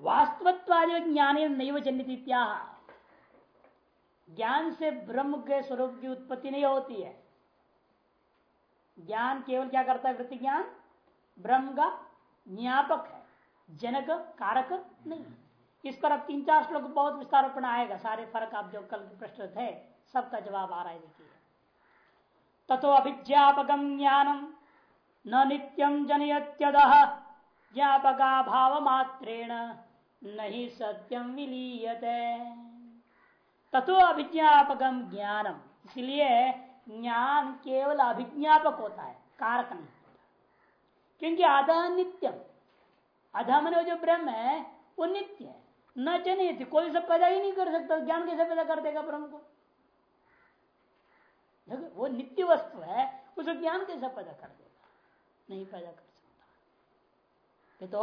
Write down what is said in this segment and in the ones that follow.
वास्तवत्वादि ज्ञान नहीं जन्य ज्ञान से ब्रह्म के स्वरूप की उत्पत्ति नहीं होती है। ज्ञान केवल क्या करता है वृत्ति ज्ञान? ब्रह्म का ज्ञापक है, जनक, कारक नहीं। इस पर अब तीन चार श्लोक बहुत विस्तार पर आएगा सारे फ़र्क आप जो कल प्रश्न थे, सबका जवाब आ रहा है, देखिए। तथो अभिज्ञापकम ज्ञानम न नित्यम जनयत्यद ज्ञापका भाव मात्रेण नहीं सत्यम विलीयते। तथो अभिज्ञापकम ज्ञानम। इसलिए ज्ञान केवल अभिज्ञापक होता है, कारक नहीं क्योंकि आधा नित्यम आधा मन जो ब्रह्म है, वो नित्य है। न जनित कोई सब पैदा ही नहीं कर सकता, ज्ञान कैसे पैदा कर देगा ब्रह्म को? वो नित्य वस्तु है उसे ज्ञान कैसे पैदा कर देगा? नहीं पैदा कर सकता। तो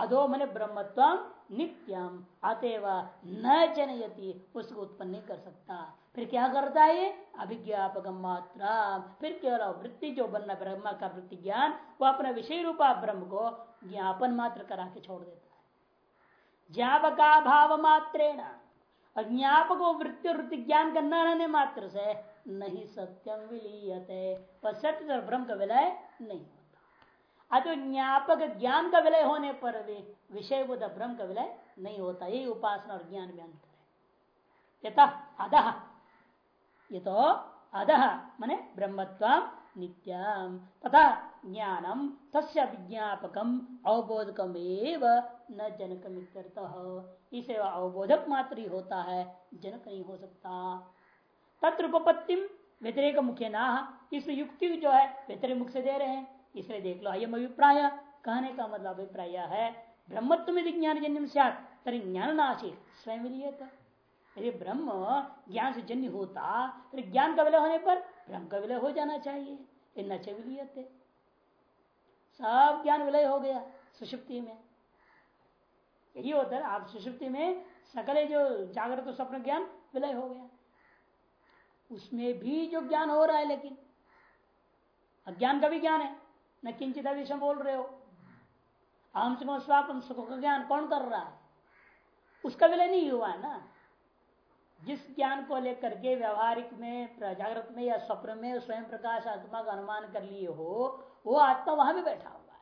अधो मन ब्रह्मत्व नित्यम, अतएव न जनयति, उसको उत्पन्न नहीं कर सकता। फिर क्या करता है? अभिज्ञापक मात्रा। फिर केवल वृत्ति जो बनना ब्रह्म का वृत्ति ज्ञान, वो अपने विषय रूपा ब्रह्म को ज्ञापन मात्र करा के छोड़ देता है। ज्ञापका भाव मात्रेण। और वृत्ति वृत्ति ज्ञान करना रहने मात्र से नहीं सत्यम विलीयते। पर सत्य ब्रह्म का विलय नहीं अतो ज्ञापक ज्ञान का विलय होने पर भी विषय बुद्ध ब्रह्म का विलय नहीं होता। यही उपासना और ज्ञान में अंतर है। यथा अधः ये तो अधः, मने ब्रह्मत्व नित्यम तथा ज्ञानम तस्य विज्ञापकम अवबोधकम एव न जनक इसे अवबोधक मात्र ही होता है, जनक नहीं हो सकता। तत्पत्तिम व्यतिरेक मुख्य ना इस युक्ति जो है व्यतिरिक मुख से दे रहे हैं। इसलिए देख लो, अयम अभिप्राय, कहने का मतलब अभिप्राय है, ब्रह्मत्व में ज्ञान जन्य तरी ज्ञान नाशी स्वयं यदि ब्रह्म ज्ञान से जन्य होता तो ज्ञान का विलय होने पर ब्रह्म का विलय हो जाना चाहिए न सब ज्ञान विलय हो गया सुषुप्ति में। यही होता है, आप सुषुप्ति में सकले जो जागृत स्वप्न ज्ञान विलय हो गया। उसमें भी जो ज्ञान हो रहा है लेकिन, अज्ञान का भी ज्ञान है। न किंचित विषम बोल रहे हो। आम सुख स्वापम सुख का ज्ञान कौन कर रहा है? उसका विलय नहीं हुआ ना? जिस ज्ञान को लेकर के व्यवहारिक में जागृत में या स्वप्न में स्वयं प्रकाश आत्मा का अनुमान कर लिए हो, वो आत्मा वहाँ भी बैठा हुआ है।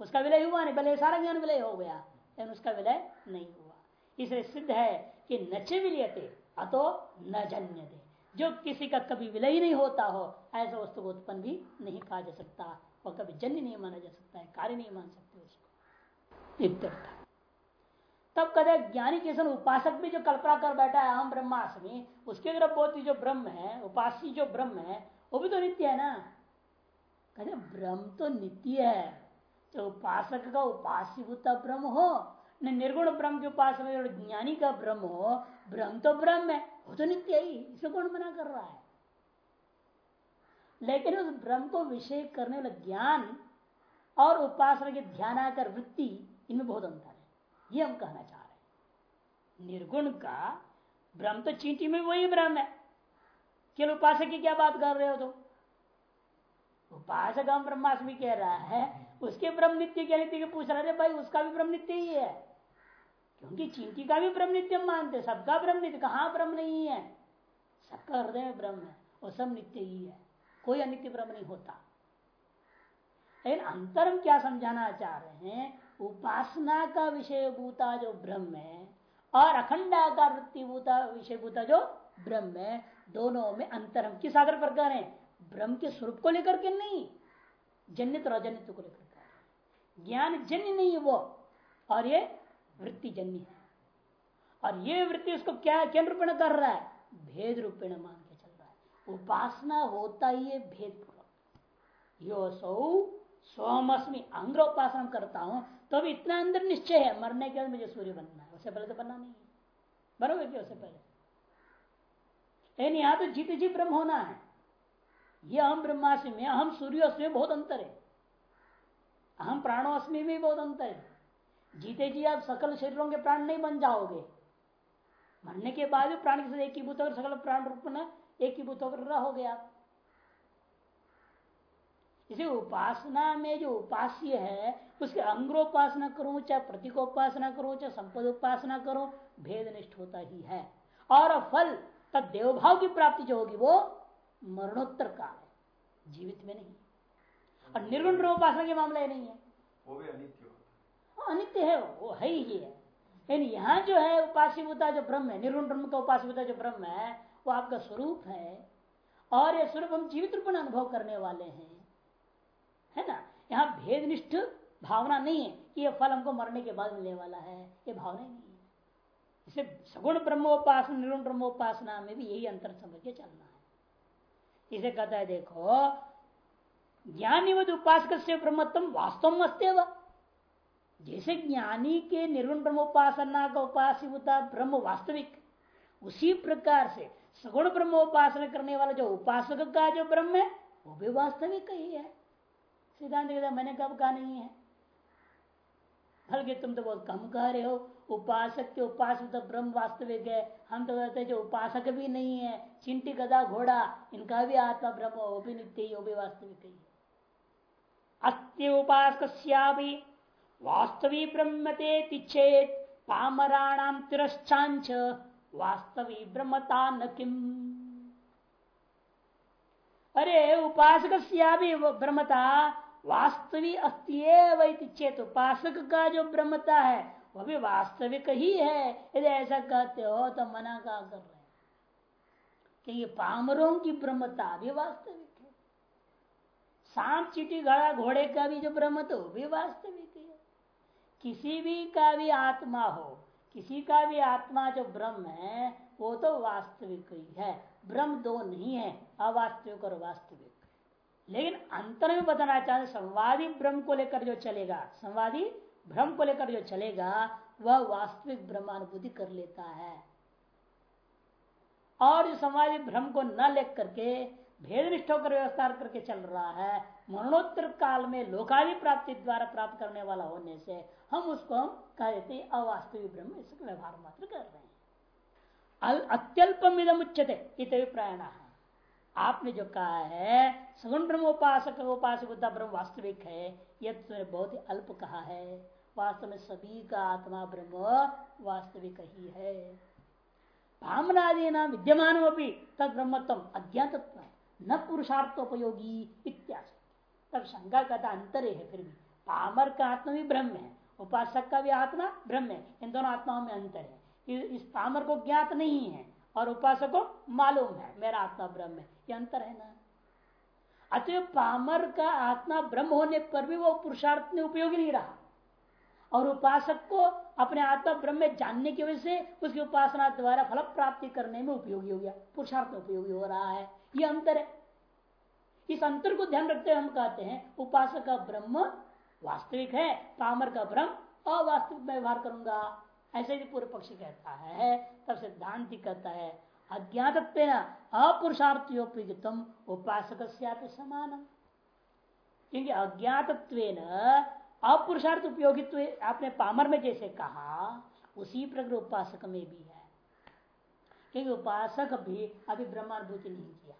उसका विलय हुआ नहीं, भले सारा ज्ञान विलय हो गया, लेकिन उसका विलय नहीं हुआ। इसलिए सिद्ध है कि नचे विलयते अतो न जन्य दे जो किसी का कभी विलय नहीं होता हो, ऐसा वस्तु को उत्पन्न भी नहीं कहा जा सकता। और कभी जन्य नहीं माना जा सकता है, कार्य नहीं मान सकते उसको। तब कदे ज्ञानी किसान उपासक भी जो कल्पना कर बैठा है हम ब्रह्मास्मि, उसके अगर बोधि जो ब्रह्म है, उपासी जो ब्रह्म है, वो भी तो नित्य है ना? कहते ब्रह्म तो नित्य है। तो उपासक का उपासीभूत ब्रह्म हो निर्गुण ब्रह्म के उपासक ज्ञानी का ब्रह्म हो, ब्रह्म तो ब्रह्म है। वो तो नित्य ही इसे कौन मना कर रहा है? लेकिन उस ब्रह्म को विषय करने वाला ज्ञान और उपासना के ध्यान आकर वृत्ति, इनमें बहुत अंतर है। ये हम कहना चाह रहे हैं। निर्गुण का ब्रह्म तो चींटी में वही ब्रह्म है। केवल उपासक की क्या बात कर रहे हो तो उपासक हम ब्रह्मास्मि कह रहा है, उसके ब्रह्म नित्य क्या नित्य पूछ रहे थे भाई, उसका भी ब्रह्म नित्य ही है। क्योंकि चींटी का भी ब्रह्म नित्य मानते सबका ब्रह्म नित्य, कहा ब्रह्म नहीं है? सबका हृदय में ब्रह्म है वो सब नित्य ही है। कोई अनित्य ब्रह्म नहीं होता। लेकिन अंतर हम क्या समझाना चाह रहे हैं? उपासना का विषय भूता जो ब्रह्म है और अखंडाकार वृत्तिभूता विषय भूता जो ब्रह्म है, दोनों में अंतर हम किस आधार पर हैं ब्रह्म के स्वरूप को लेकर के नहीं, जनित और अजन्य को लेकर ज्ञान जन्य नहीं है वो। और ये वृत्ति जन्य है। और ये वृत्ति उसको क्या केंद्र रूपेण कर रहा है? भेद रूपेण मान के चल रहा है। उपासना होता ही है भेद यो सौ सोमअस्मी अंग्रोपासना करता हूँ तो अब इतना अंदर निश्चय है। मरने के बाद मुझे सूर्य बनना है। उससे पहले तो बनना नहीं है। बरोबर क्या उससे पहले? लेकिन यहाँ तो जीत जी ब्रह्म होना है। ये हम ब्रह्मास्मि में हम सूर्योस्मी बहुत अंतर है। अहम प्राणोस्मी में बहुत अंतर है। जीते जी, आप सकल शरीरों के प्राण नहीं बन जाओगे। मरने के बाद भी प्राण के साथ एक ही भूत सकल प्राण रूप में एक ही भूत रहोगे आप। इसे उपासना में जो उपास्य है, उसके अंग्रोपासना करो, चाहे प्रतीकोपासना करो, चाहे संपद उपासना करो भेद निष्ठ होता ही है। और फल तब देवभाव की प्राप्ति जो होगी, वो मरणोत्तर का है, जीवित में नहीं। और निर्गुण उपासना के मामला नहीं है। वो भी अनित्य अनित्य है, वो है ही है। लेकिन यहाँ जो है उपासिभूता जो ब्रह्म है, निर्गुण ब्रह्म का उपासिभूता जो ब्रह्म है, वो आपका स्वरूप है। और ये स्वरूप हम जीवित रूप में अनुभव करने वाले हैं। है ना? यहाँ भेदनिष्ठ भावना नहीं है कि ये फल हमको मरने के बाद मिलने वाला है। ये भावना नहीं है। इसे सगुण ब्रह्मोपासना, निर्गुण ब्रह्मोपासना में भी यही अंतर समझ के चलना है। इसे कहता है, देखो, ज्ञानीवद उपासक से ब्रह्मत्म वास्तव मस्ते में जैसे ज्ञानी के निर्गुण ब्रह्मोपासना का उपासिता ब्रह्म वास्तविक। उसी प्रकार से सगुण ब्रह्मोपासना करने वाला जो उपासक का जो ब्रह्म है, वो भी वास्तविक ही है। सिद्धांत कहता मैंने कब कहा नहीं है? बल्कि तुम तो बहुत कम कह रहे हो। उपासक के उपासक तो ब्रह्म वास्तविक है। हम तो कहते हैं जो उपासक भी नहीं है, चिंटी गदा घोड़ा, इनका भी आत्मा ब्रह्म, वो भी नित्य ही, वो भी वास्तविक ही अस्थि उपासक वास्तविक ब्रह्मते तिचेत पामराणाम तिरश्चांच वास्तविक ब्रह्मता न किम? अरे उपासक ब्रह्मता वास्तविक अस्ति चेत उपासक का जो ब्रह्मता है वह भी वास्तविक ही है। यदि ऐसा कहते हो तो मना का कर रहे क्योंकि पामरों की ब्रह्मता भी वास्तविक है। सांप, चीटी, घड़ा, घोड़े का भी जो ब्रह्म तो भी वास्तविक किसी भी का भी आत्मा हो, किसी का भी आत्मा जो ब्रह्म है, वो तो वास्तविक ही है। ब्रह्म दो नहीं है, अवास्तविक और वास्तविक। लेकिन अंतर में बताना चाहते संवादी ब्रह्म को लेकर जो चलेगा, संवादी भ्रम को लेकर जो चलेगा, वह वास्तविक ब्रह्मानुभूति कर लेता है। और जो संवादी भ्रम को न लेकर करके, भेदनिष्ठ होकर व्यवस्था करके चल रहा है, मरणोत्तर काल में लोकादि प्राप्ति द्वारा प्राप्त करने वाला होने से हम उसको हम कह देते अवास्तविक ब्रह्म, इसका व्यवहार मात्र कर रहे हैं। अत्यल्पम इदम उच्चते प्रायण आपने जो कहा है, सगुण ब्रह्म उपासक उपासक ब्रह्म वास्तविक है, यह तो बहुत ही अल्प कहा है। वास्तव में सभी का आत्मा ब्रह्म वास्तविक ही है। भामनादि न विद्यमान तद ब्रह्मत्म अज्ञातत्व न पुरुषार्थोपयोगी इत्यादि तब शंका का अंतर है फिर भी। पामर का आत्मा भी ब्रह्म है। उपासक का भी आत्मा ब्रह्म है। इन दोनों आत्माओं में अंतर है। इस पामर को ज्ञात नहीं है और उपासक को मालूम है, मेरा आत्मा ब्रह्म है। ये अंतर है ना? अतः पामर का आत्मा ब्रह्म होने पर भी वो पुरुषार्थ में उपयोगी नहीं रहा। और उपासक को अपने आत्मा ब्रह्म में जानने की वजह से उसकी उपासना द्वारा फल प्राप्ति करने में उपयोगी हो गया। पुरुषार्थ में उपयोगी हो रहा है। ये अंतर है। इस अंतर को ध्यान रखते हुए हम कहते हैं, उपासक का ब्रह्म वास्तविक है पामर का भ्रम, अवास्तविक व्यवहार करूँगा। ऐसे ही पूर्व पक्षी कहता है, तब सिद्धांति कहता है अज्ञात अपुरुषार्थोपयुक्तम उपासक समान क्योंकि अज्ञात अपुरुषार्थ उपयोगित्व, आपने पामर में जैसे कहा, उसी प्रकार उपासक में भी है। क्योंकि उपासक भी अभी ब्रह्मानुभूति नहीं किया।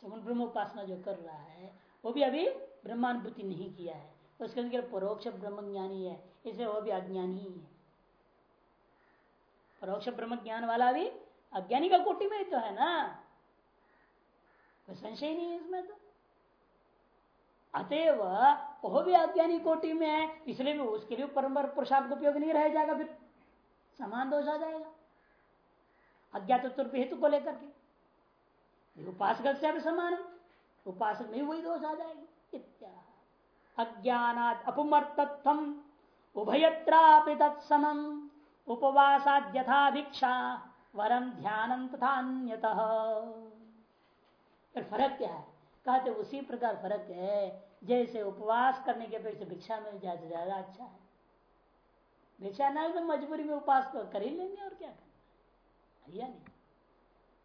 सगुण ब्रह्म उपासना जो कर रहा है, वो भी अभी ब्रह्मानुभूति नहीं किया है। उसके अंदर परोक्ष ब्रह्म ज्ञानी है इसे वो भी अज्ञानी ही है। परोक्ष ब्रह्म ज्ञान वाला भी अज्ञानी का कोटि में तो है ना। कोई संशय नहीं है इसमें तो। अतएव वह भी अज्ञानी कोटि में है, इसलिए भी उसके लिए परम्पर पुरुषार्थ उपयोग नहीं रह जाएगा फिर। समान दोष आ जाएगा। अज्ञात हेतु को लेकर के। उपासक से भी समान उपासक में वही दोष आ जाएगी। इत्या। अज्ञान अपमर्तत्म उभयत्रापि तत्समम। उपवासाद्यथा भिक्षा वरम ध्यान तथा फ़र्क क्या है? कहते उसी प्रकार फ़र्क है, जैसे उपवास करने के अपेक्षा भिक्षा में ज़्यादा ज़्यादा अच्छा है। भिक्षा ना तो मजबूरी में उपवास तो कर ही लेंगे, और क्या करना नहीं?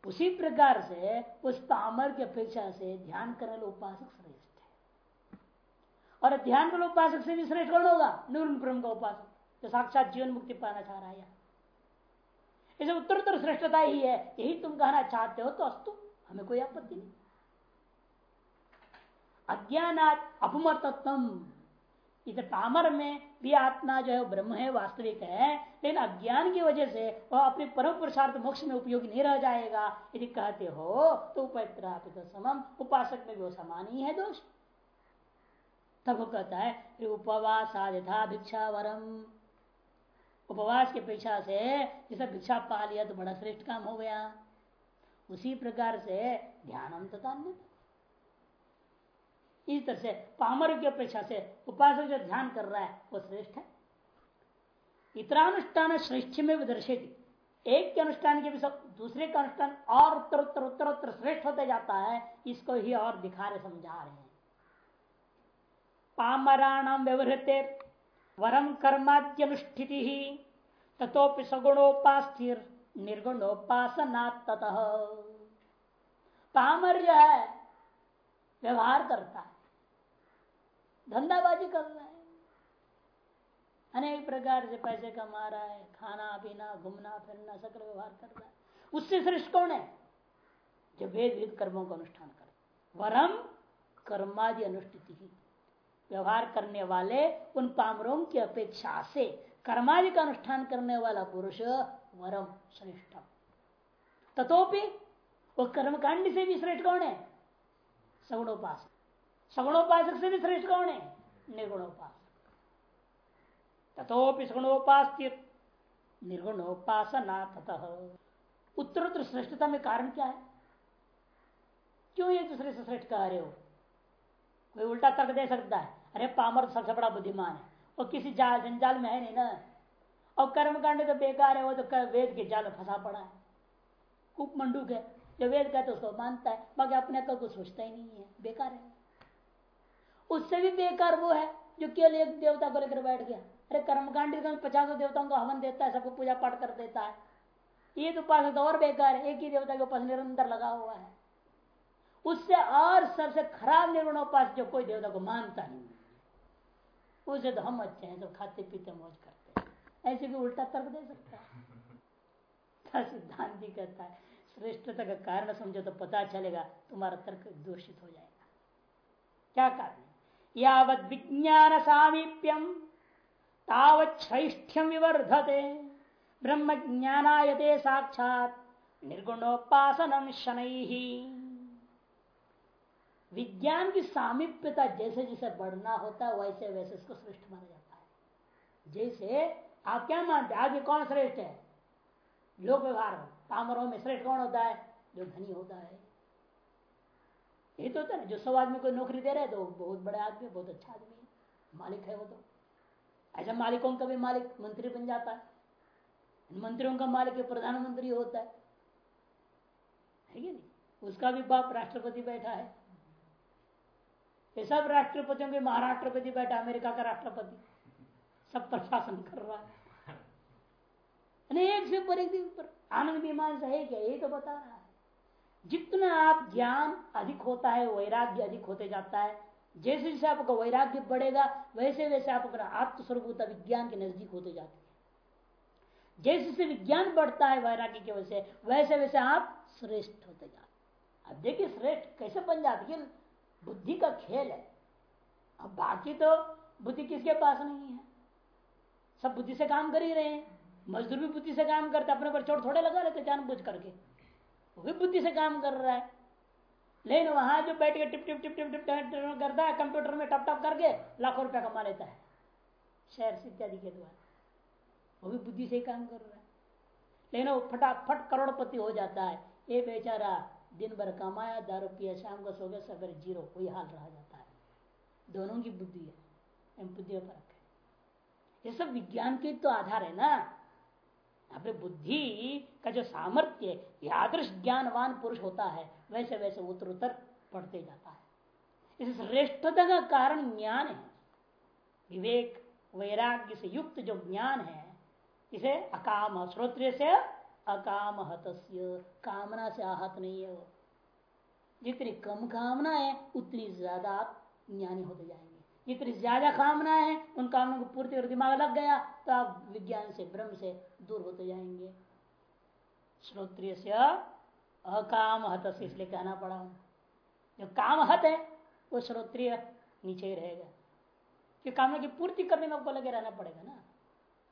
उसी प्रकार से, उस पामर की अपेक्षा से ध्यान करने वाले उपासक और ध्यान करने उपासक से भी श्रेष्ठ कौन होगा। निर्गुण ब्रह्म का उपासक। जो साक्षात जीवन मुक्ति पाना चाह रहा है। इसे उत्तर उत्तर श्रेष्ठता ही है। यही तुम कहना चाहते हो तो अस्तु। हमें कोई आपत्ति नहीं। अज्ञानात अपमर्तत्व इधर पामर में भी आत्मा जो है ब्रह्म है, वास्तविक है। लेकिन अज्ञान की वजह से वह अपने परम पुरुषार्थ मोक्ष में उपयोगी नहीं रह जाएगा। यदि कहते हो तो उपत्रापित समम उपासक में भी वो समान ही है दोष। तब वो कहता है उपवास यथा भिक्षा वरम। उपवास की अपेक्षा से जैसे भिक्षा पा लिया तो बड़ा श्रेष्ठ काम हो गया। उसी प्रकार से ध्यान तथा इस तरह से पामर की अपेक्षा से उपासक जो ध्यान कर रहा है, वो श्रेष्ठ है। इतरानुष्ठान श्रेष्ठ में दर्शित एक के अनुष्ठान के सब दूसरे का अनुष्ठान और उत्तर उत्तर उत्तर उत्तर श्रेष्ठ होते जाता है, इसको ही और दिखा रहे समझा रहे हैं। पामराणाम व्यवहृते। वरम कर्माद्यनुष्ठिति। तथोपि सगुणोपास्थिर निर्गुणोपासना ततः पामर जो है, व्यवहार करता है। धंधाबाजी कर रहा है। अनेक प्रकार से पैसे कमा रहा है खाना पीना घूमना, फिरना सकल व्यवहार कर रहा है। उससे श्रेष्ठ कौन है? जो वेद वेद कर्मों का अनुष्ठान कर वरम कर्मादि अनुष्ठित ही। व्यवहार करने वाले उन पामरों की अपेक्षा से कर्मादि का अनुष्ठान करने वाला पुरुष वरम श्रेष्ठ तथोपि वो कर्मकांड से भी श्रेष्ठ कौन है? सगुणोपासक। सगुणोपासक से भी श्रेष्ठ कौन है? निर्गुणोपासक। तथोपि सगुणोपास निर्गुणोपासना ततः। उत्तरोत्तर श्रेष्ठता में कारण क्या है? क्यों ये दूसरे से श्रेष्ठ कह रहे हो? कोई उल्टा तर्क दे सकता है? अरे पामर तो सबसे बड़ा बुद्धिमान है। और किसी जाल, जंजाल में है नहीं ना। और कर्म कांड तो बेकार है, वो तो वेद के जाल में फंसा पड़ा है। कुप मंडूक है। जो वेद कहते उसको मानता है। बाकी अपने का कुछ सोचता ही नहीं है। बेकार है। उससे भी बेकार वो है, जो केवल एक देवता को लेकर बैठ गया। अरे कर्मकांड तो पचासों देवताओं को हवन देता है, सबको पूजा पाठ कर देता है। ये तो पास तो और बेकार है। एक ही देवता के पास निरंतर लगा हुआ है। उससे और सबसे खराब निर्गुण उपास जो कोई देवता को मानता नहीं उसे तो हम अच्छे हैं तो खाते पीते मौज करते हैं। ऐसे भी उल्टा तर्क दे सकता है। सिद्धांत कहता है, श्रेष्ठता का कारण समझो तो पता चलेगा, तुम्हारा तर्क दूषित हो जाएगा। क्या कारण यावत विज्ञान सामीप्यम तावैष्ठ्यम विवर्धते। ब्रह्म ज्ञानायते साक्षात, निर्गुणोपासन शनै। विज्ञान की सामीप्यता जैसे जैसे बढ़ना होता है, वैसे वैसे उसको श्रेष्ठ माना जाता है। जैसे आप क्या मानते आगे कौन श्रेष्ठ है? लोक व्यवहार पामरों में श्रेष्ठ कौन होता है? जो धनी होता है। ये तो होता है जो सब आदमी को नौकरी दे रहे तो बहुत बड़े आदमी, बहुत अच्छा आदमी है। मालिक है वो तो। ऐसा मालिकों का भी मालिक मंत्री बन जाता है। मंत्रियों का मालिक प्रधानमंत्री होता है। है नहीं? उसका भी बाप राष्ट्रपति बैठा है। ये सब राष्ट्रपतियों के महाराष्ट्रपति बैठा, अमेरिका का राष्ट्रपति। सब प्रशासन कर रहा है। अनेक से ऊपर, एक पर ऊपर। आनंद विमान से है क्या? ये तो बता रहा है। जितना आप ज्ञान अधिक होता है, वैराग्य अधिक होते जाता है। जैसे जैसे आपका वैराग्य बढ़ेगा, वैसे वैसे आप अपना आत्मस्वरूप विज्ञान के नज़दीक होते जाते हैं। जैसे जैसे विज्ञान बढ़ता है वैराग्य की वजह से, वैसे वैसे आप श्रेष्ठ होते जाते अब देखिए, श्रेष्ठ कैसे बन जाते बुद्धि का खेल है। अब बाकी तो बुद्धि किसके पास नहीं है? सब बुद्धि से काम कर ही रहे हैं। मजदूर भी बुद्धि से काम करते अपने पर चोट थोड़े लगा रहते जान बुझ करके। वो भी बुद्धि से काम कर रहा है। लेकिन वहाँ जो बैठ के टिप टिप टिप टिप टिप करता है, कंप्यूटर में टप टप करके लाखों रुपया कमा लेता है। शेयर इत्यादि के द्वारा। वो भी बुद्धि से ही काम कर रहा है। लेकिन वो फटाफट करोड़पति हो जाता है। ये बेचारा दिन भर कमाया, दारू पिया, शाम को सो गया, सवेरे ज़ीरो कोई हाल रहा जाता है। दोनों की बुद्धि है बुद्धि फ़र्क है ये सब विज्ञान के तो आधार है ना। अपने बुद्धि का जो सामर्थ्य आदर्श ज्ञानवान पुरुष होता है, वैसे वैसे उत्तर उत्तर पढ़ते जाता है। इस श्रेष्ठता का कारण ज्ञान है। विवेक, वैराग्य से युक्त जो ज्ञान है, इसे अकाम श्रोत्र से अकाम हतस्य कामना से आहत नहीं है वो। जितनी कम कामना है, उतनी ज़्यादा आप ज्ञानी होते जाएँगे। जितनी ज़्यादा कामना है, उन कामना को पूर्ति कर दिमाग लग गया तो आप विज्ञान से, ब्रह्म से दूर होते जाएँगे। श्रोत्रिय से अकाम हत इसलिए कहना पड़ा जो काम हत है, वो श्रोत्रिय नीचे ही रहेगा। कि कामना की पूर्ति करने में आपको लगे रहना पड़ेगा ना।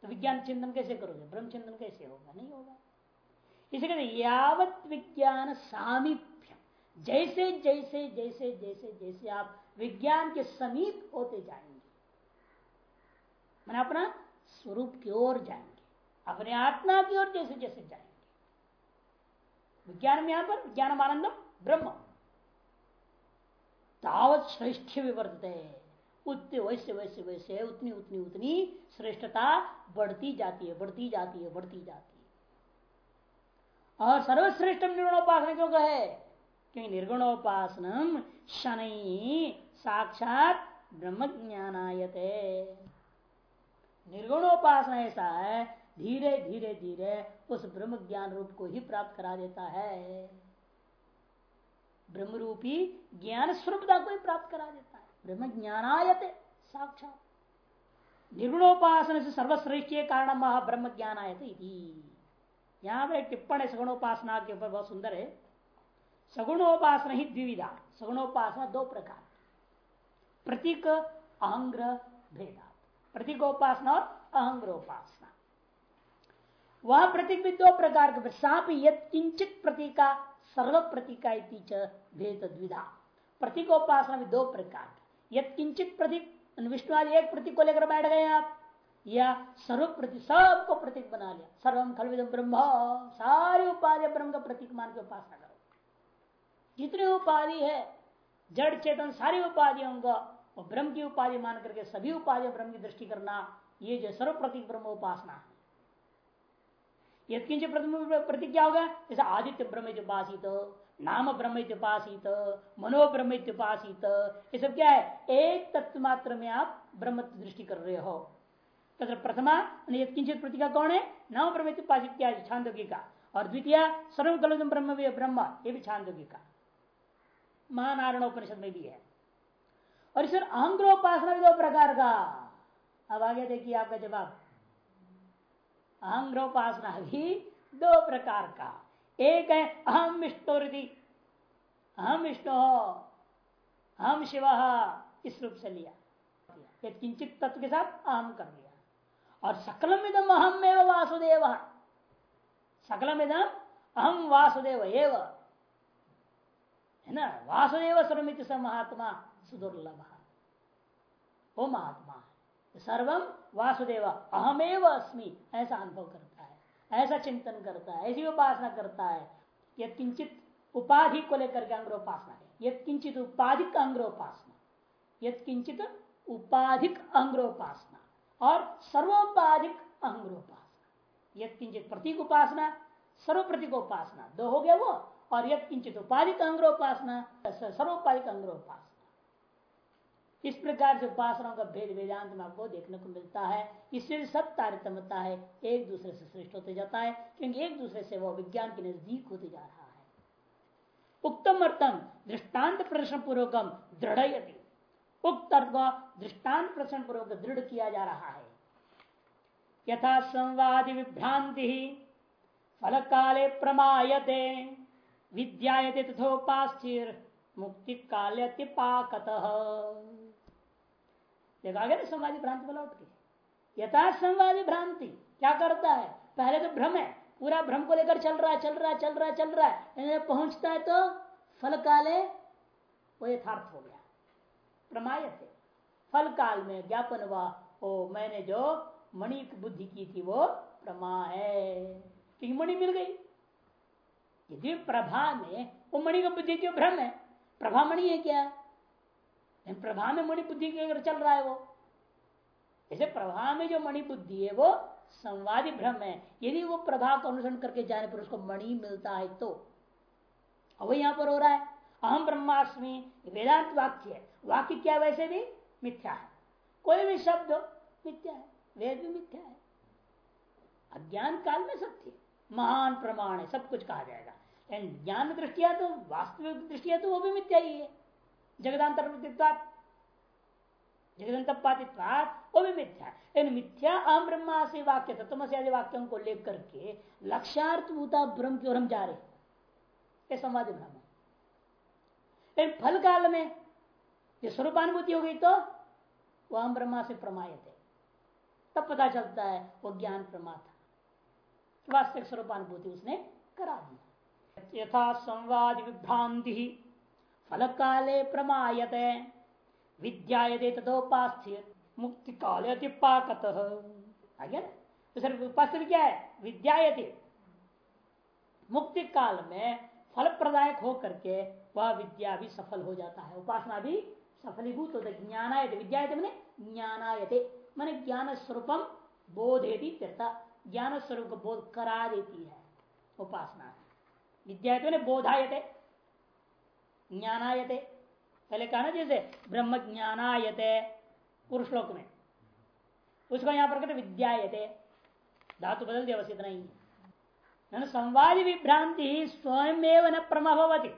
तो विज्ञान चिंतन कैसे करोगे? ब्रह्म चिंतन कैसे होगा? नहीं होगा। इसे कहते यावत विज्ञान सामीप्य जैसे जैसे जैसे जैसे जैसे आप विज्ञान के समीप होते जाएँगे, मैंने अपना स्वरूप की ओर जाएँगे, अपने आत्मा की ओर जैसे जैसे जाएँगे। विज्ञान में यहाँ पर विज्ञान आनंदम ब्रह्म। तावत श्रेष्ठ विवर्तते। उतने वैसे वैसे वैसे, उतनी उतनी उतनी श्रेष्ठता बढ़ती जाती है, बढ़ती जाती है, बढ़ती जाती है। और सर्वश्रेष्ठ निर्गुणोपासना क्यों कहे क्योंकि निर्गुणोपासन शनि साक्षात ब्रह्म ज्ञान आयते निर्गुणोपासना ऐसा है, धीरे धीरे धीरे उस ब्रह्म ज्ञान रूप को ही प्राप्त करा देता है। ब्रह्म रूपी ज्ञान स्वरूपता को ही प्राप्त करा देता है। ब्रह्म ज्ञान ज्ञानायते साक्षात। निर्गुणोपासना से सर्वश्रेष्ठ कारण महा ब्रह्म ज्ञान आयते यहाँ पर एक टिप्पण है सगुणोपासना के ऊपर बहुत सुंदर है। सगुणोपासना ही द्विविधा। सगुणोपासना दो प्रकार। प्रतीक अहंग्रह भेदा। प्रतीकोपासना और अहंग्रोपासना। वह प्रतीक भी दो प्रकार के साप किंचित प्रतीका, सर्व प्रतीका भेद द्विधा। प्रतीकोपासना भी दो प्रकार। यद किंचित प्रतीक, विष्णु आदि एक प्रतीक को लेकर बैठ गए आप। या सर्व प्रति सबको प्रतीक बना लिया। सर्वम खलविदम ब्रह्म, सारी उपाधि ब्रह्म का प्रतीक मान के उपासना करो। जितनी उपाधि है, जड़, चेतन सारी उपाधियों को ब्रह्म की उपाधि मान करके सभी उपाधि ब्रह्म की दृष्टि करना, ये जो सर्व प्रतीक ब्रह्म उपासना है। यत्किंच प्रतीक क्या होगा? जैसे आदित्य ब्रह्म उपासित, नाम ब्रह्म उपासित, मनो उपासित, ये सब क्या है? एक तत्व मात्र में आप ब्रह्म दृष्टि कर रहे हो। तथा प्रथमा यत्किंचित प्रतीका कौन है ब्रह्म उपासित क्या छांदोगी का और द्वितीय, सर्व कल ब्रह्म ब्रह्म ये भी छांदोगी का महानारायण उपनिषद में भी है। और इस अहंग्रोपासना भी दो प्रकार का। अब आगे देखिए आपका जवाब। अहंग्रोपासना भी दो प्रकार का। एक है अहम विष्णु अहम विष्णु अहम शिव, इस रूप से लिया। किंचित तत्व के साथ अहम कर लिया। और सकलम इदम अहम एवं वासुदेव। सकलम इदम अहम वासुदेव एव। है ना वासुदेव स्वरमित स महात्मा सुदुर्लभ। वो महात्मा सर्वम वासुदेव अहमेव अस्मि। ऐसा अनुभव करता है, ऐसा चिंतन करता है, ऐसी उपासना करता है। यह किंचित उपाधि को लेकर के अंग्रोपासना है। यद किंचित उपाधिक अंग्रोपासना। यद किंचित उपाधिक अंग्रोपासना। और सर्वोपाधिक अंग्रोपासना यद किंचित प्रतीक उपासना सर्व प्रतीक उपासना। दो हो गया वो, और यद किंचित उपाधिक अंग्रोपासना सर्वोपाधिक अंग्रोपासना इस प्रकार से उपासनाओं का भेद वेदांत में आपको देखने को मिलता है। इससे सब तारतम्यता है, एक दूसरे से श्रेष्ठ होते जाता है, क्योंकि एक दूसरे से वह विज्ञान के नज़दीक होते जा रहा है। उक्तम अर्थम दृष्टांत प्रदर्शन पूर्वकम दृढ़ उक्त अर्थ दृष्टांत प्रदर्शन पूर्वक दृढ़ किया जा रहा है। यथा संवादी विभ्रांति फल काले प्रमायते, विद्यायते तथोपास्थिर मुक्ति काले पाकत देखा गया ना संवादी भ्रांति में लौट के। यथार्थ संवादी भ्रांति, क्या करता है? पहले तो भ्रम है, पूरा भ्रम को लेकर चल रहा है, चल रहा है, चल रहा है, चल रहा है। पहुँचता है तो फल काले वो यथार्थ हो गया। प्रमायत। फल काल में ज्ञापन हुआ, ओ, मैंने जो मणि बुद्धि की थी वो प्रमा है क्योंकि मणि मिल गई। यदि प्रभा में, वो मणि का बुद्धि जो भ्रम है, प्रभा मणि है क्या? प्रभा में मणि बुद्धि के अगर चल रहा है वो ऐसे प्रभा में जो मणि बुद्धि है, वो संवादी भ्रम है। यदि वो प्रभा को अनुसरण करके जाने पर उसको मणि मिलता है तो अब यहाँ पर हो रहा है। अहम ब्रह्मास्मि, वेदांत वाक्य है। वाक्य क्या वैसे भी? मिथ्या है। कोई भी शब्द मिथ्या है, वेद भी मिथ्या है। अज्ञान काल में सत्य महान प्रमाण है, सब कुछ कहा जाएगा। लेकिन ज्ञान दृष्टिया तो वास्तविक दृष्टिया तो वो भी मिथ्या ही है। जगदांतर्वृत्तित्वात जगदंतपातित्वात वो भी मिथ्या है। मिथ्या अहम ब्रह्मा से वाक्य तत्वसी आदि वाक्यों को लेकर के लक्ष्यार्थ भूता ब्रह्म की ओर हम जा रहे संवादी फल काल में ये स्वरूपानुभूति हो गई तो वह हम ब्रह्मा से प्रमायत है। तब पता चलता है वो ज्ञान प्रमा था। वास्तविक स्वरूपानुभूति उसने करा दिया यथा संवाद विभ्रांति फल काले प्रमायत, विद्यायते तथोपास्थ्य मुक्ति काले अतिपाकत आगे ना? तो सर उपास्य क्या है? विद्यायते। मुक्ति काल में फल प्रदायक होकर के वह विद्या भी सफल हो जाता है। उपासना भी सफलीभूत होता है ज्ञानायते मैंने ज्ञानायते। मैंने ज्ञान स्वरूपम बोधेती तीर्था ज्ञान स्वरूप को बोध करा देती है। उपासना। विद्यायते मैंने बोधायते। ज्ञानायते। पहले कहा ना जैसे ब्रह्म ज्ञानायते श्लोक में। उसको यहाँ पर कहते विद्यायते। धातु बदल दिया बस इतना ही। है संवाद विभ्रांति स्वयं न प्रमा भवती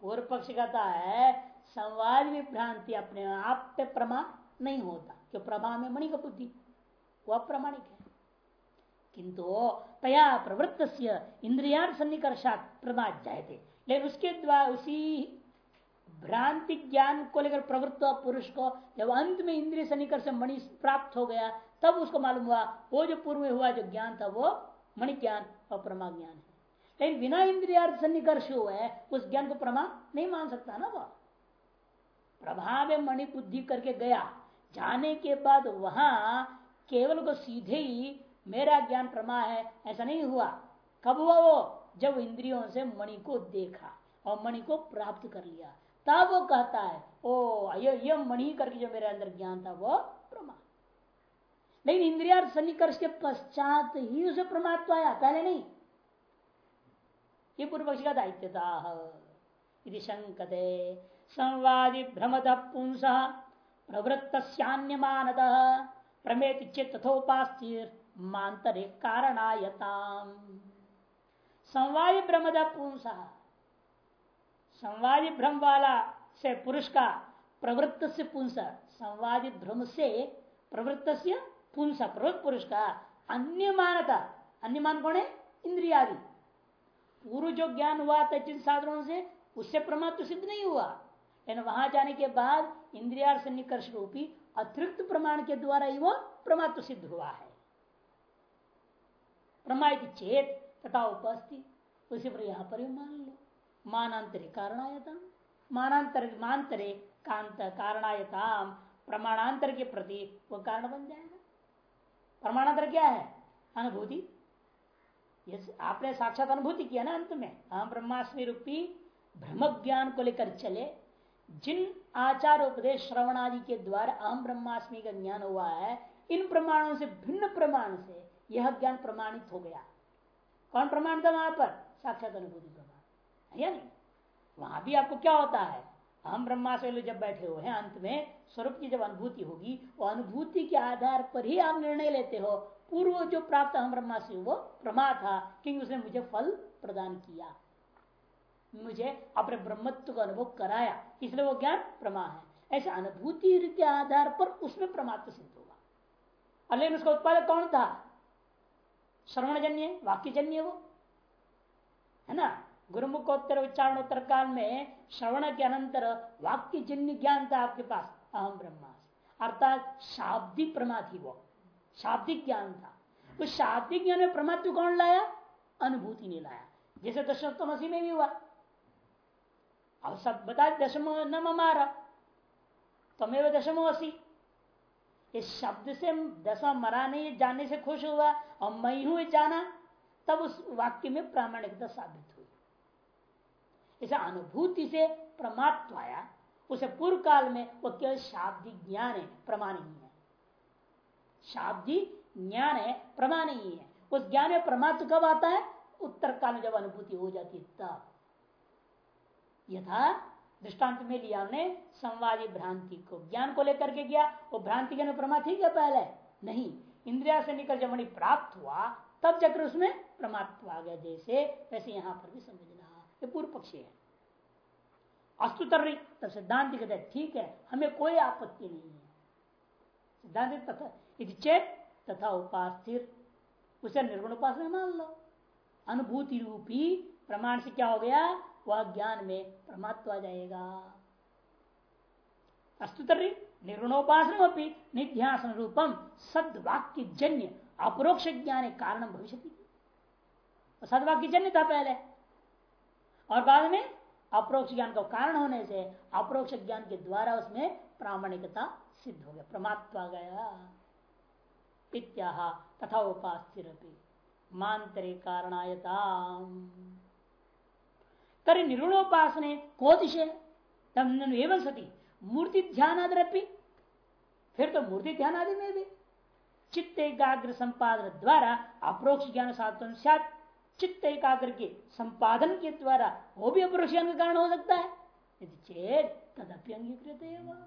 पूर्व पक्ष कहता है संवाद विभ्रांति अपने आप पे प्रमा नहीं होता। क्यों? प्रभा में मणि का बुद्धि। वह प्रमाणिक है। किंतु तया प्रवृत्त इंद्रिया सन्निकर्षात प्रमा जायते। लेकिन उसके द्वारा उसी भ्रांति ज्ञान को लेकर प्रवृत्त पुरुष को जब अंत में इंद्रिय सन्निकर्ष से मणि प्राप्त हो गया, तब उसको मालूम हुआ, वो जो पूर्व में हुआ जो ज्ञान था, वो मणि ज्ञान और प्रमा ज्ञान है। लेकिन बिना इंद्रिया सन्निकर्ष हुआ है उस ज्ञान को प्रमा नहीं मान सकता ना वह प्रभाव मणि बुद्धि करके गया। जाने के बाद वहाँ केवल को सीधे ही मेरा ज्ञान प्रमा है, ऐसा नहीं हुआ। कब हुआ वो? जब इंद्रियों से मणि को देखा और मणि को प्राप्त कर लिया। तब वो कहता है, ओ ये मणि करके जो मेरे अंदर ज्ञान था वो प्रमा। लेकिन इंद्रिया सन्निकर्ष के पश्चात ही उसे प्रमात्व आया, पहले नहीं। ये पूर्व पक्ष का दायित्व दायित्वता शंकते संवादी भ्रमद पुंस प्रवृत्त मानद प्रमेत चेत तथोपास्थिर मांतरे कारणायता संवादी भ्रमद पुंस। संवादी भ्रम वाला से पुरुष का प्रवृत्त से पुंस, संवादी भ्रम से प्रवृत्त से पुंस, प्रवृत्त पुरुष का अन्य मानता अन्य मान कौन है? इंद्रियादि। पूर्व जो ज्ञान हुआ था जिन साधनों से, उससे प्रमाण तो सिद्ध नहीं हुआ। लेकिन वहाँ जाने के बाद इंद्रिया सन्निकर्ष रूपी अतिरिक्त प्रमाण के द्वारा ही वो प्रमात्व सिद्ध हुआ है। प्रमाण चेत तथा उपस्थित, उसी पर यहाँ पर मान लो। मानांतरे कारणायता मानांतर मांतरे कांत कारणायता प्रमाणांतर के प्रति वो कारण बन जाएगा। प्रमाणांतर क्या है? अनुभूति। आपने साक्षात अनुभूति किया ना अंत में। हम ब्रह्मास्मि रूपी ब्रह्म ज्ञान को लेकर चले जिन आचार उपदेश श्रवण आदि के द्वारा अहम ब्रह्मास्मि का ज्ञान हुआ है, इन प्रमाणों से भिन्न प्रमाण से यह ज्ञान प्रमाणित हो गया। कौन प्रमाण था वहाँ पर? साक्षात अनुभूति प्रमाण। या नहीं? वहाँ भी आपको क्या होता है? हम ब्रह्मा से जब बैठे हुए हैं, अंत में स्वरूप की जब अनुभूति होगी, वो अनुभूति के आधार पर ही आप निर्णय लेते हो। पूर्व जो प्राप्त हम ब्रह्मा से वो प्रमा था, क्योंकि उसने मुझे फल प्रदान किया। मुझे अपने ब्रह्मत्व का अनुभव कराया। इसलिए वो ज्ञान प्रमा है। ऐसे अनुभूति के आधार पर उसमें प्रमात्व सिद्ध होगा। लेकिन उसका उत्पादक कौन था? श्रवणजन्य, वाक्यजन्य वो। है ना? गुरुमुखोत्तर, उच्चारणोत्तर काल में श्रवण के अनंतर वाक्य जन्य ज्ञान था आपके पास। अहम ब्रह्मा अर्थात शाब्दिक प्रमा थी वो। शाब्दिक ज्ञान था। उस शाब्दिक ज्ञान में प्रमात्व कौन लाया? अनुभूति ने लाया। जैसे दशमसी में भी हुआ। अब सब बता दशम न मारा। तमेव दशमो असी। इस शब्द से दसवा मरा नहीं जानने से खुश हुआ और मैं हूँ जाना, तब उस वाक्य में प्रामाणिकता साबित हुई। इसे अनुभूति से प्रमात्व आया। उसे पूर्व काल में वो केवल शाब्दिक ज्ञान है प्रमाण ही। है शाब्दिक ज्ञान है प्रमाण ही। है उस ज्ञान में प्रमात्व कब आता है? उत्तर काल में जब अनुभूति हो जाती है, तब। यथा दृष्टांत में लिया हमने, संवादी भ्रांति को ज्ञान को लेकर के गया वो भ्रांति के प्रमा थी क्या पहले? नहीं। इंद्रिया से निकल जब मणि प्राप्त हुआ, तब चक्र उसमें प्रमात्व आ गया, जैसे, वैसे यहाँ पर भी समझना ये पूर्व पक्षी है। अस्तुतर तब सिद्धांत कहते हैं, ठीक है, हमें कोई आपत्ति नहीं है। सिद्धांत तथा चेत तथा उपास्थिर। उसे निर्गुण उपासना मान लो। अनुभूति रूपी प्रमाण से क्या हो गया? वह ज्ञान में परमात्मा जाएगा। अस्तुतरी निर्गुणोपासन निध्यासन रूपम सदवाक्य जन्य अपरोक्ष ज्ञान कारण भविष्य सदवाक्य जन्य था पहले। और बाद में अप्रोक्ष ज्ञान का कारण होने से अप्रोक्ष ज्ञान के द्वारा उसमें प्रामाणिकता सिद्ध हो गया। प्रमात्वा गया। इत्याह तथा उपास्थिर मांतरे कारणायता तरी निर्गुणोपासने को दिशे एवं सती। मूर्ति ध्यान आदि फिर तो मूर्ति ध्यान आदि में भी। चित्त एकाग्र संपादन द्वारा अप्रोक्ष ज्ञान साधन चित्त एकाग्र के संपादन के द्वारा वो भी अप्रोक्ष ज्ञान का कारण हो सकता है। यदि चेत, तदपि अंगीकृत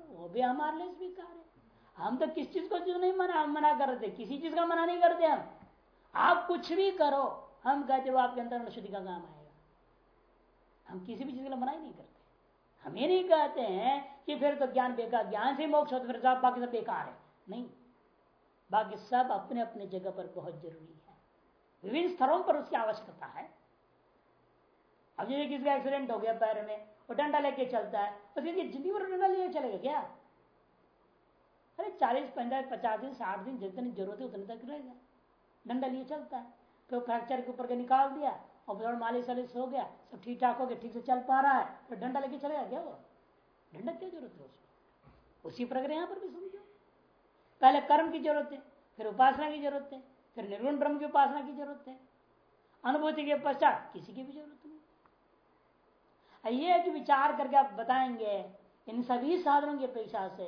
वो भी हमारे लिए स्वीकार है। हम तो किस चीज़ को नहीं मना मना करते? किसी चीज़ का मना नहीं करते हम। आप कुछ भी करो, हम कहते हो आपके अंदर शुद्धि का काम आएगा हम किसी भी चीज़ का मना ही नहीं करते। हम ये नहीं कहते हैं कि फिर तो ज्ञान बेकार, ज्ञान से मोक्ष होता फिर बाकी सब बेकार है। नहीं। बाकी सब अपने अपने जगह पर बहुत ज़रूरी है। विभिन्न स्तरों पर उसकी आवश्यकता है। अब जैसे किसी का एक्सीडेंट हो गया पैर में, वो डंडा लेके चलता है तो ज़िंदगी भर डंडा लेके चलेगा क्या? अरे चालीस, पैंतालीस, पचास दिन, साठ दिन, जितनी ज़रूरत है उतने तक रहेगा। डंडा लिए चलता है। तो फ्रैक्चर के ऊपर के निकाल दिया? और मालिश वालिश हो गया, सब ठीक ठाक हो गया, ठीक से चल पा रहा है तो डंडा लेके चलेगा क्या वो डंडा क्या ज़रूरत है उसको। उसी प्रकार यहाँ पर भी समझो। पहले कर्म की ज़रूरत है, फिर उपासना की ज़रूरत है, फिर निर्गुण ब्रह्म की उपासना की ज़रूरत है। अनुभूति के पश्चात किसी की भी ज़रूरत नहीं। ये कि विचार करके आप बताएँगे, इन सभी साधनों की अपेक्षा से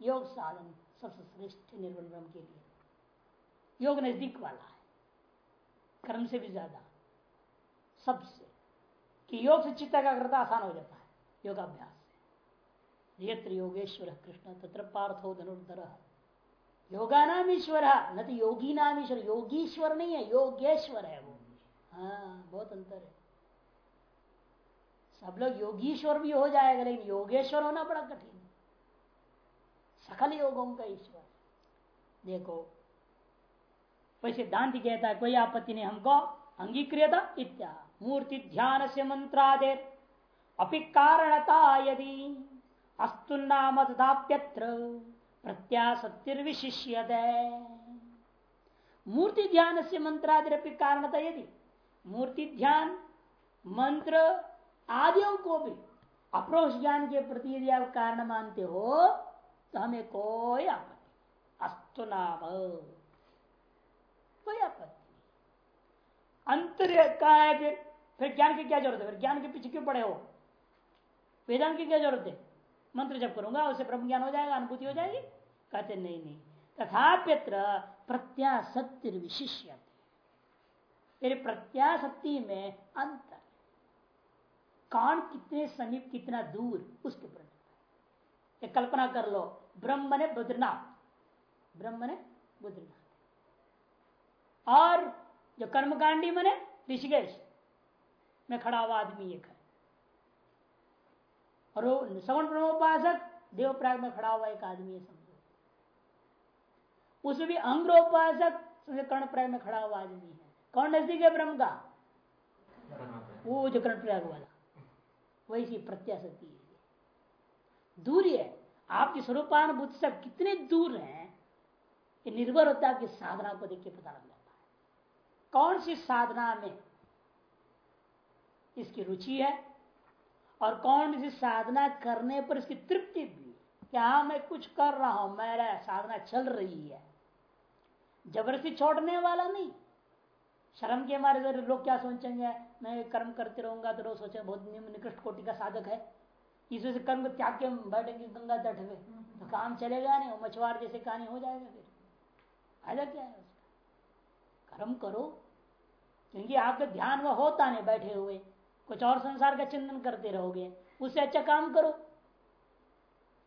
योग साधन सबसे श्रेष्ठ निर्गुण ब्रह्म के लिए। योग नज़दीक वाला है, कर्म से भी ज़्यादा। सबसे, कि योग से चित्त एकाग्रता आसान हो जाता है, योगाभ्यास से। योगेश्वर कृष्ण तत्र पार्थो धनुर्धर। योगा नाम ईश्वर, न तो योगी नाम ईश्वर, योगीश्वर नहीं है, योगेश्वर है वो। हाँ बहुत अंतर है। सब लोग योगीश्वर भी हो जाएगा, लेकिन योगेश्वर होना बड़ा कठिन सकल योगों का ईश्वर। देखो कोई सिद्धांत कहता है, कोई आपत्ति नहीं, हमको अंगीक्रियता इत्या मूर्ति ध्यान से मंत्रादे अपि कारणता यदि अस्तु नाम तथाप्यत्र प्रत्याशक्तिर्विशिष्य मूर्ति ध्यान से मंत्रादि कारणता यदि मूर्ति ध्यान मंत्र आदियों को भी अप्रोष ज्ञान के प्रति यदि आप कारण मानते हो तो हमें कोई आपत्ति अस्तु नाम। कोई आपत्ति अंतर का है फिर ज्ञान की क्या ज़रूरत है? फिर ज्ञान के पीछे क्यों पड़े हो? वेदांत की क्या ज़रूरत है? मंत्र जब करूँगा उससे ब्रह्म ज्ञान हो जाएगा, अनुभूति हो जाएगी? कहते, नहीं नहीं। तथाप्यत्र प्रत्याशक्ति विशिष्य प्रत्याशक्ति में अंतर कौन कितने समीप, कितना दूर, उसके ऊपर कल्पना कर लो ब्रह्म ने बद्रनाथ। ब्रह्म ने बद्रनाथ। और जो कर्मकांडी मने, ऋषिकेश। में खड़ा हुआ आदमी एक है। और सवर्ण ब्रह्मोपासक देवप्राग में खड़ा हुआ एक आदमी है समझो। उसमें भी अंग्रोपासक कर्ण प्राग में खड़ा हुआ आदमी है। कौन नज़दीक है ब्रह्म का? वो जो कर्ण प्रयाग वाला। वैसी प्रत्याशक्ति है दूरी है आपकी स्वरूपानुभूति से कितने दूर हैं ये निर्भर होता है आपकी साधना को देख के पता लग जाता है। कौन सी साधना में इसकी रुचि है और कौन सी साधना करने पर इसकी तृप्ति भी क्या मैं कुछ कर रहा हूँ? मेरा साधना चल रही है। ज़बरदस्ती छोड़ने वाला नहीं। शर्म के हमारे लोग क्या सोचेंगे? मैं कर्म करते रहूँगा तो लोग सोचे बहुत निकृष्ट कोटि का साधक है। इस वजह से कर्म को त्याग के बैठेंगे गंगा तट में। तो काम चलेगा नहीं मछुआर जैसे कहानी हो जाएगा फिर। फ़ायदा क्या है उसका? कर्म करो, क्योंकि आपका ध्यान वह होता नहीं बैठे हुए। कुछ और संसार का चिंतन करते रहोगे, उससे अच्छा काम करो।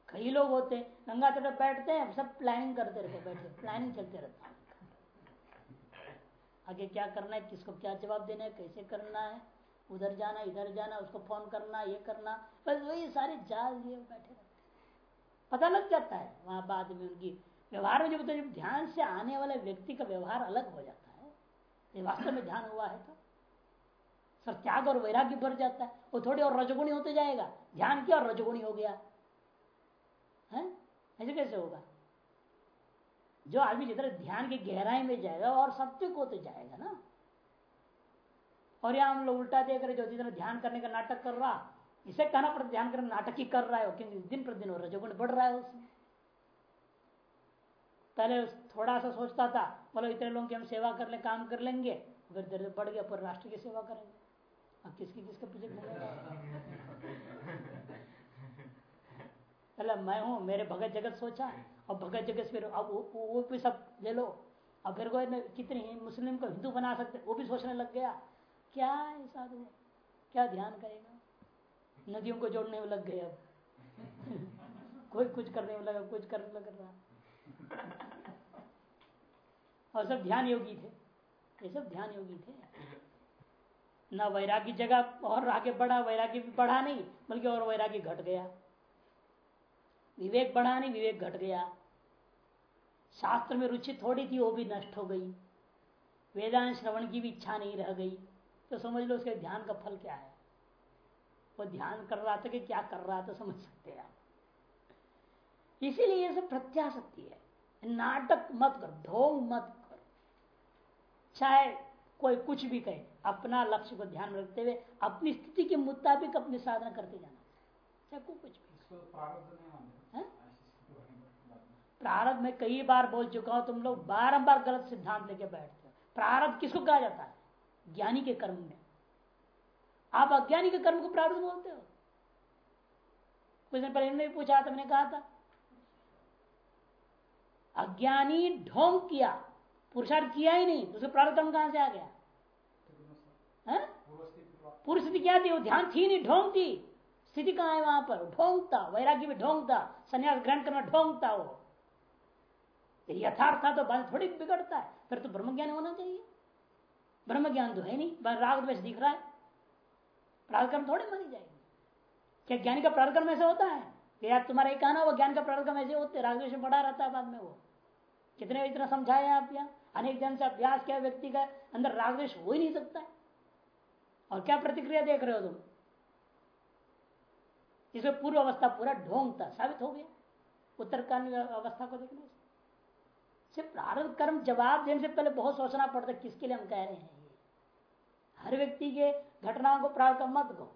कई लोग होते गंगा तट पर बैठते हैं, सब प्लानिंग करते रहते बैठे प्लानिंग चलते रहता है। आगे क्या करना है, किसको क्या जवाब देना है, कैसे करना है, उधर जाना, इधर जाना, उसको फ़ोन करना, ये करना, बस वही सारे जाल लिए बैठे रहते पता लग जाता है, वहाँ बाद में उनकी व्यवहार में जब ध्यान से आने वाले व्यक्ति का व्यवहार अलग हो जाता है वास्तव में ध्यान हुआ है तो। सब त्याग और वैराग्य भर जाता है। वो थोड़ी और रजगुणी होते जाएगा। ध्यान किया और रजगुणी हो गया। है? ऐसे कैसे होगा? जो आदमी जितना ध्यान की गहराई में जाएगा और सात्विक होते जाएगा ना। और यहाँ हम लोग उल्टा देख रहे जो जितना ध्यान करने का नाटक कर रहा, इसे कहना पड़ता ध्यान करने नाटक ही कर रहा है क्योंकि दिन प्रतिदिन हो रजोगुण बढ़ रहा है उसमें। पहले थोड़ा सा सोचता था, बोलो, इतने लोगों की हम सेवा कर ले, काम कर लेंगे। फिर बढ़ गया, पूरे राष्ट्र की सेवा करेंगे। अब किसकी किसके पीछे पहले मैं हूँ मेरे भगत जगत सोचा और भगत जगत फिर अब वो, वो भी सब ले लो। अब फिर कितनी मुस्लिम को हिंदू बना सकते वो भी सोचने लग गया। क्या है साधु क्या ध्यान करेगा? नदियों को जोड़ने में लग गए अब कोई कुछ करने में लगा कुछ करने लग रहा। और सब ध्यान योगी थे। ये सब ध्यान योगी थे। न वैरागी जगह और आगे बढ़ा वैरागी भी बढ़ा नहीं, बल्कि और वैरागी घट गया। विवेक बढ़ा नहीं, विवेक घट गया। शास्त्र में रुचि थोड़ी थी, वो भी नष्ट हो गई। वेदांत श्रवण की भी इच्छा नहीं रह गई। तो समझ लो उसके ध्यान का फल क्या है? वो ध्यान कर रहा था कि क्या कर रहा था, समझ सकते हैं आप। इसीलिए सब प्रत्याशक्ति है। नाटक मत कर ढोंग मत कर। चाहे कोई कुछ भी कहे अपना लक्ष्य को ध्यान में रखते हुए अपनी स्थिति के मुताबिक अपनी साधना करते जाना। चाहे कुछ भी। प्रारब्ध में कई बार बोल चुका हूँ तुम लोग बारंबार गलत सिद्धांत लेके बैठते हो। प्रारब्ध किसको कहा जाता है? ज्ञानी के कर्म में। आप अज्ञानी के कर्म को प्रारब्ध बोलते हो? कुछ दिन पहले इन्होंने भी पूछा था मैंने कहा था। अज्ञानी ढोंग किया पुरुषार्थ किया ही नहीं उसके प्रारब्ध कर्म कहाँ से आ गया? पूर्व स्थिति क्या थी? वो ध्यान थी नहीं ढोंग थी स्थिति कहाँ है वहाँ पर? ढोंगता, वैराग्य भी ढोंगता, संन्यास ग्रहण करना ढोंगता वो। यथार्थ था तो बात थोड़ी बिगड़ता है। फिर तो ब्रह्म ज्ञान होना चाहिए। ब्रह्म ज्ञान तो है नहीं राग द्वेष दिख रहा है। प्रारकर्म थोड़े मानी जाएगी। क्या ज्ञानी का प्रारकर्म ऐसे होता है? यार तुम्हारा एक कहना वो ज्ञान का प्रारकर्म ऐसे होते राग द्वेष में पड़ा रहता है बाद में वो। कितने इतना समझाया आप यहाँ? अनेक जन से अभ्यास किया, व्यक्ति का अंदर राग द्वेष हो ही नहीं सकता। है और क्या प्रतिक्रिया देख रहे हो तुम? इसमें पूर्व अवस्था पूरा ढोंगता साबित हो गया उत्तरकालीन अवस्था को देखने से। प्रारंभ कर्म जवाब देने से पहले बहुत सोचना पड़ता है, किसके लिए हम कह रहे हैं हर व्यक्ति के घटनाओं को प्रारंभ मत को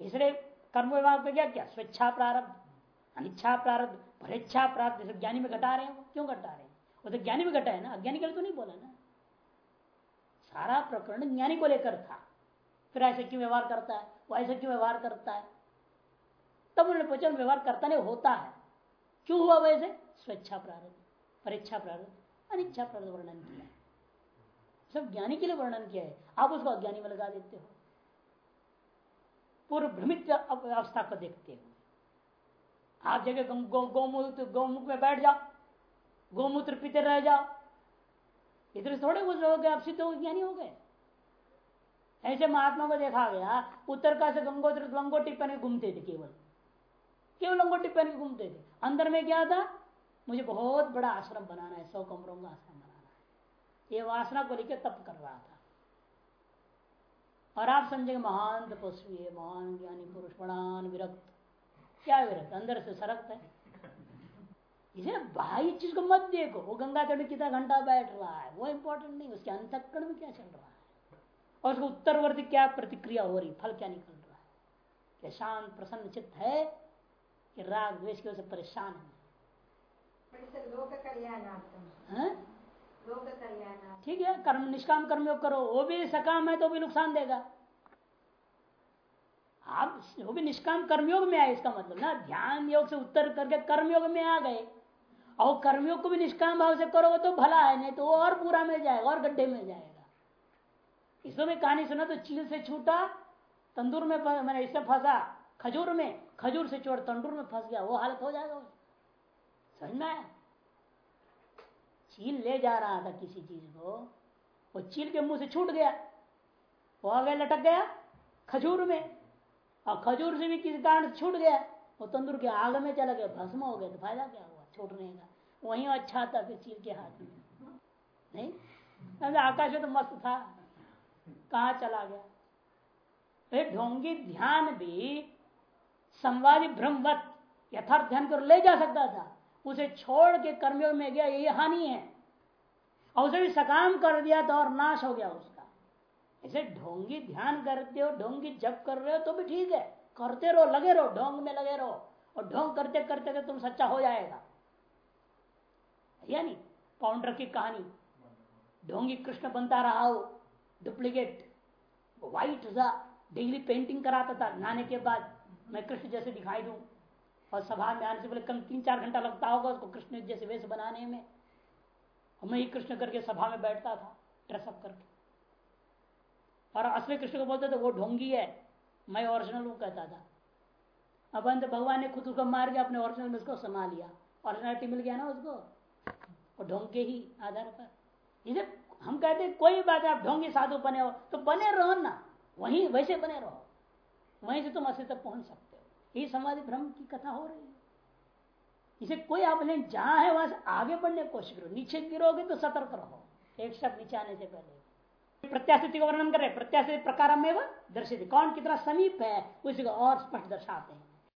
इसलिए कर्म विभाग पे क्या क्या? स्वेच्छा प्रारब्ध, अनिच्छा प्रारब्ध, परेच्छा प्रारब्ध ज्ञानी में घटा रहे हैं क्यों घटा रहे हैं? वो तो ज्ञानी में घटा है ना? अज्ञानी के लिए तो नहीं बोला ना। सारा प्रकरण ज्ञानी को लेकर था। फिर ऐसे क्यों व्यवहार करता है? वो ऐसे क्यों व्यवहार करता है? तब उन्होंने पूछा व्यवहार करता नहीं, होता है। क्यों हुआ वैसे स्वेच्छा प्रारंभ परीक्षा प्रारंभ अनिच्छा प्रारंभ वर्णन किया सब ज्ञानी के लिए वर्णन किया है। आप उसको अज्ञानी में लगा देते हो। पूर्व भ्रमित अवस्था को देखते हो। आप जगह गौमूत्र, गौमुख में बैठ जाओ। गौमूत्र पीते रह जाओ। इधर थोड़े कुछ गए, आप सिद्ध हो ज्ञानी हो गए। ऐसे महात्मा को देखा गया, उत्तर का से गंगोत्र लंगोटी पहन के घूमते थे केवल। केवल लंगोटी पहन के घूमते थे। अंदर में क्या था? मुझे बहुत बड़ा आश्रम बनाना है, सौ कमरों का आश्रम बनाना है। ये वासना को लेकर तप कर रहा था। और आप समझेंगे, महान तपस्वी है, महान ज्ञानी पुरुष बड़ान विरक्त। क्या विरक्त? अंदर से सरक्त है। इसे बाह्य चीज़ को मत देखो। वो गंगा तट कितना घंटा बैठ रहा है, वो इंपॉर्टेंट नहीं, उसके अंतकरण में क्या चल रहा है? और उसको उत्तरवर्ती क्या प्रतिक्रिया हो रही? फल क्या निकल रहा है? क्या शांत प्रसन्न चित्त है कि राग द्वेष की वजह से परेशान है। हाँ? ठीक है कर्म निष्काम कर्म योग करो वो भी सकाम है तो भी नुकसान देगा। आप वो भी निष्काम कर्मयोग में आए इसका मतलब ना ध्यान योग से उत्तर करके कर्मयोग में आ गए। और कर्मयोग को भी निष्काम भाव से करो तो भला है नहीं तो वो और पूरा में जाएगा और गड्ढे में जाएगा। इसमें में कहानी सुना तो चील से छूटा, तंदूर में मैंने इससे फंसा, खजूर में, खजूर से चोट तंदूर में फंस गया, वो हालत हो जाएगा। समझ में चील ले जा रहा था किसी चीज़ को, वो चील के मुँह से छूट गया। वो आगे लटक गया, खजूर में, और खजूर से भी किसी कारण छूट गया। वो तंदूर के आग में चला गया, भस्म हो गया तो फ़ायदा क्या हुआ? छोड़ने का। वही अच्छा था फिर चील के हाथ में। नहीं? आकाश तो मस्त था। कहा चला गया? ढोंगी ध्यान भी संवादी भ्रमवत यथार्थ ध्यान कर ले जा सकता था। उसे छोड़ के कर्मयोग में गया, ये हानि है। और उसे भी सकाम कर दिया तो और नाश हो गया उसका। ऐसे ढोंगी ध्यान करते हो, ढोंगी जब कर रहे हो तो भी ठीक है। करते रहो, लगे रहो, ढोंग में लगे रहो। और ढोंग करते करते करते तुम सच्चा हो जाएगा। यानी पाउंडर की कहानी। ढोंगी कृष्ण बनता रहा हो डुप्लीकेट व्हाइट सा डेली पेंटिंग कराता था नहाने के बाद मैं कृष्ण जैसे दिखाई दूँ और सभा में आने से पहले कम तीन चार घंटा लगता होगा उसको कृष्ण जैसे वेश बनाने में और मैं ही कृष्ण करके सभा में बैठता था ड्रेसअप करके और असली कृष्ण को बोलते थे वो ढोंगी है मैं ओरिजिनल हूँ कहता था अब अंत भगवान ने खुद उसको मार के अपने ओरिजिनल में उसको समा लिया ओरिजिनलिटी मिल गया ना उसको और ढोंग के ही आधार पर इसे हम कहते हैं, कोई बात आप ढोंगी साधु बने हो तो बने रहो ना। वहीं, वैसे बने रहो। वहीं से तुम असली तक पहुँच सकते हो। यही समाधि भ्रम की कथा हो रही है। इसे कोई आप जहाँ है, वहाँ से आगे बढ़ने की कोशिश करो। नीचे गिरोगे तो सतर्क रहो। एक शब्द नीचे आने से पहले। प्रत्याशिति का वर्णन कर रहे प्रत्याशित प्रकार में दर्शित। कौन कितना समीप है, उसी को और स्पष्ट दर्शाते हैं।